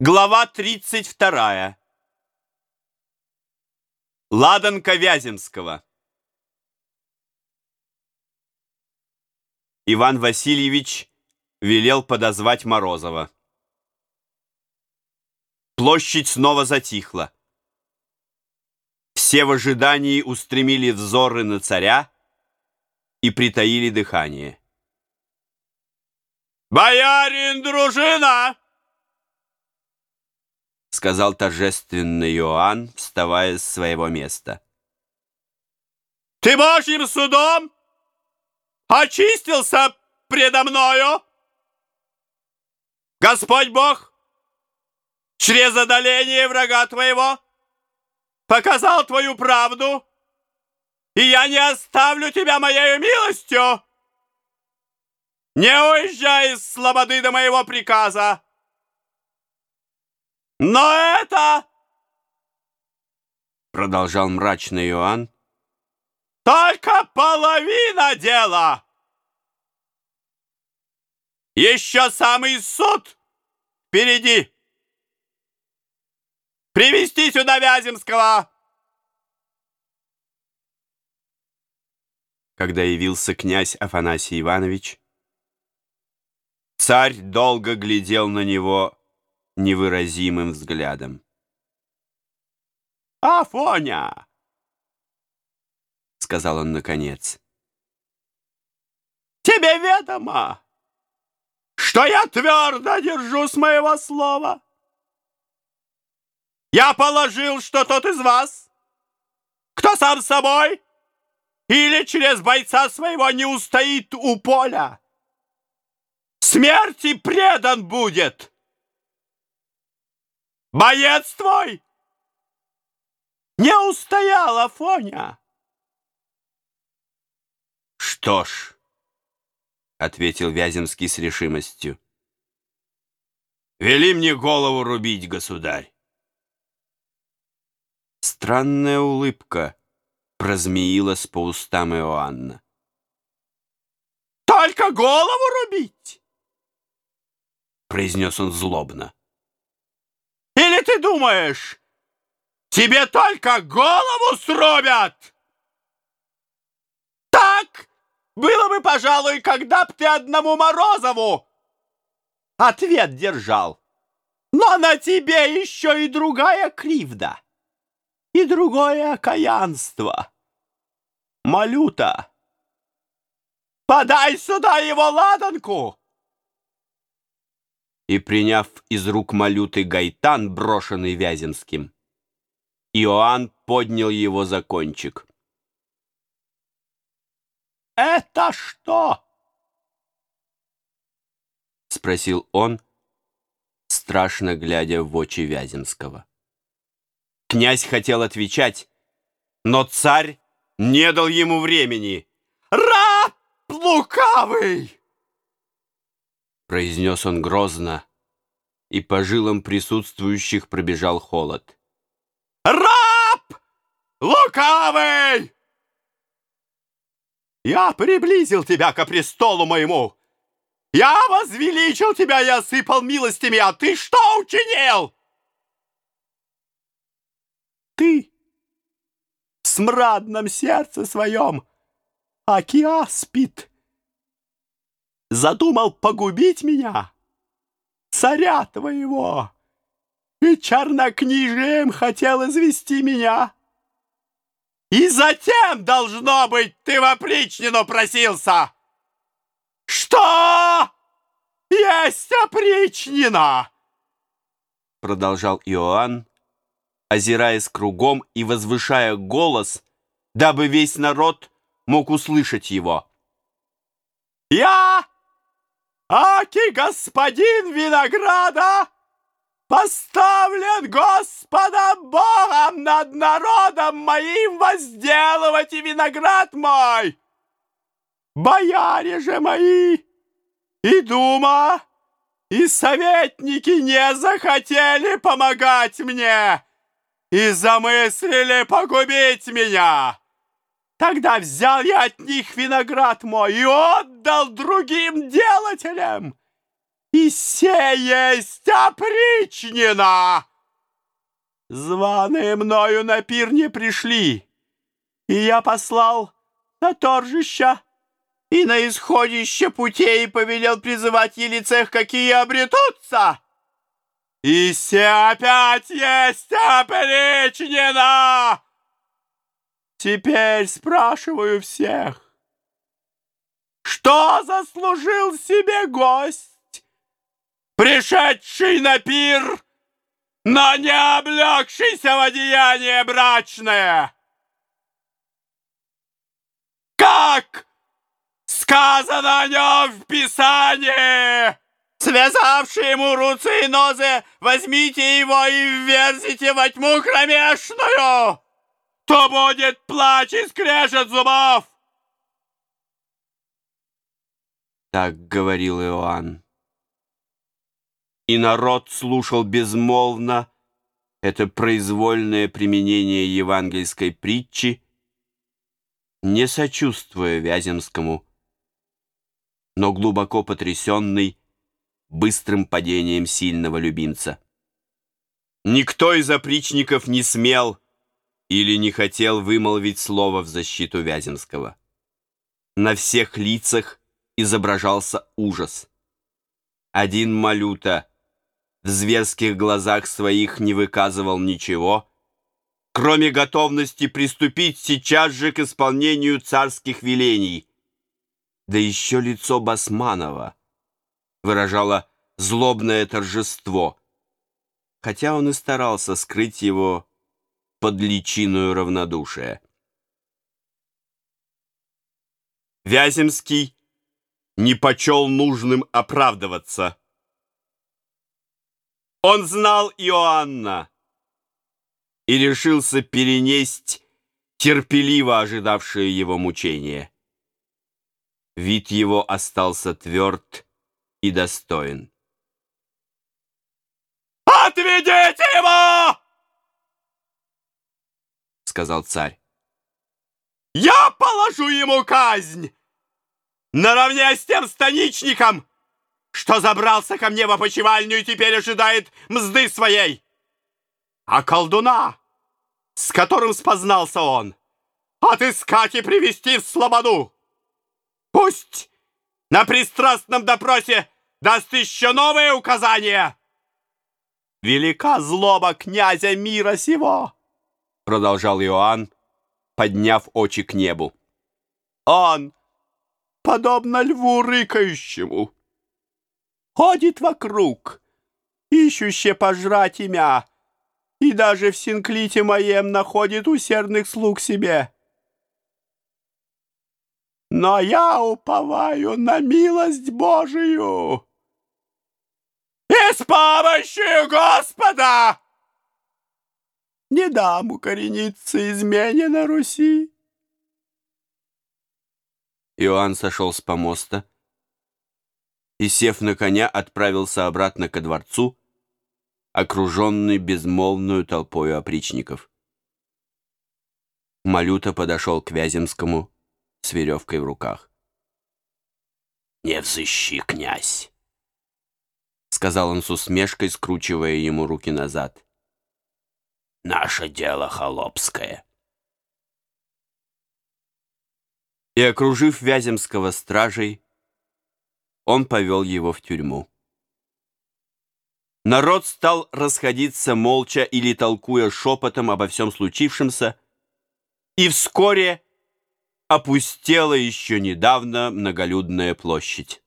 Глава 32. Ладанка Вяземского. Иван Васильевич велел подозвать Морозова. Площадь снова затихла. Все в ожидании устремили взоры на царя и притаили дыхание. «Боярин, дружина!» Сказал торжественно Иоанн, вставая с своего места. Ты Божьим судом очистился предо мною? Господь Бог, через одоление врага твоего, показал твою правду, и я не оставлю тебя моей милостью. Не уезжай из слободы до моего приказа. Но это, продолжал мрачный Иоанн, только половина дела. Еще самый суд впереди. Привести сюда Вяземского. Когда явился князь Афанасий Иванович, царь долго глядел на него невыразимым взглядом. «Афоня!» — сказал он наконец. «Тебе ведомо, что я твердо держусь моего слова. Я положил, что тот из вас, кто сам собой или через бойца своего не устоит у поля, смерти предан будет». Боец твой! Не устоял Афоня. Что ж, ответил Вяземский с решимостью. Вели мне голову рубить, государь. Странная улыбка прозмеилась по устам Иоанна. «Только голову рубить!» произнес он злобно. Или ты думаешь, тебе только голову срубят? Так было бы, пожалуй, когда б ты одному Морозову ответ держал. Но на тебе еще и другая кривда, и другое окаянство. Малюта, подай сюда его ладанку и, приняв из рук Малюты гайтан, брошенный Вяземским, Иоанн поднял его за кончик. «Это что?» — спросил он, страшно глядя в очи Вяземского. Князь хотел отвечать, но царь не дал ему времени. «Раб лукавый!» Произнес он грозно, и по жилам присутствующих пробежал холод. «Раб! Лукавый! Я приблизил тебя ко престолу моему! Я возвеличил тебя и осыпал милостями, а ты что учинил?» «Ты в смрадном сердце своем, Акиа спит!» Задумал погубить меня, царя твоего, и чернокнижием хотел извести меня. И затем, должно быть, ты в опричнину просился. Что есть опричнина? Продолжал Иоанн, озираясь кругом и возвышая голос, дабы весь народ мог услышать его. Я Аки господин винограда поставлен Господом Богом над народом моим возделывать и виноград мой. Бояре же мои и дума, и советники не захотели помогать мне и замыслили погубить меня. Тогда взял я от них виноград мой и отдал другим делателям. и се есть опричнина. Званые мною на пир не пришли, и я послал на торжище и на исходище путей повелел призывать елицех, какие обретутся. И се опять есть опричнина. Теперь спрашиваю всех, что заслужил себе гость, пришедший на пир, но не облегшийся в одеяние брачное? Как сказано о нем в Писании? Связавший ему руцы и нозы, возьмите его и вверзите во тьму кромешную, то будет плач и скрежет зубов. Так говорил Иоанн. И народ слушал безмолвно это произвольное применение евангельской притчи, не сочувствуя Вяземскому, но глубоко потрясенный быстрым падением сильного любимца. Никто из опричников не смел или не хотел вымолвить слово в защиту Вяземского. На всех лицах изображался ужас. Один Малюта в зверских глазах своих не выказывал ничего, кроме готовности приступить сейчас же к исполнению царских велений. Да еще лицо Басманова выражало злобное торжество, хотя он и старался скрыть его под личиную равнодушия. Вяземский не почел нужным оправдываться. Он знал Иоанна и решился перенесть терпеливо ожидавшее его мучение. Вид его остался тверд и достоин. «Отведите его!» — сказал царь. «Я положу ему казнь!» наравне с тем станичником, что забрался ко мне в опочивальню и теперь ожидает мзды своей. А колдуна, с которым спознался он, отыскать и привести в слободу. Пусть на пристрастном допросе даст еще новые указания. Велика злоба князя мира сего, продолжал Иоанн, подняв очи к небу. Он подобно льву рыкающему. Ходит вокруг, ищуще пожрать имя, и даже в синклите моем находит усердных слуг себе. Но я уповаю на милость Божию и с помощью Господа не дам укорениться измене на Руси. Иоанн сошел с помоста и, сев на коня, отправился обратно ко дворцу, окруженный безмолвную толпою опричников. Малюта подошел к Вяземскому с веревкой в руках. «Не взыщи, князь!» — сказал он с усмешкой, скручивая ему руки назад. «Наше дело холопское». и, окружив Вяземского стражей, он повел его в тюрьму. Народ стал расходиться молча или толкуя шепотом обо всем случившемся, и вскоре опустела еще недавно многолюдная площадь.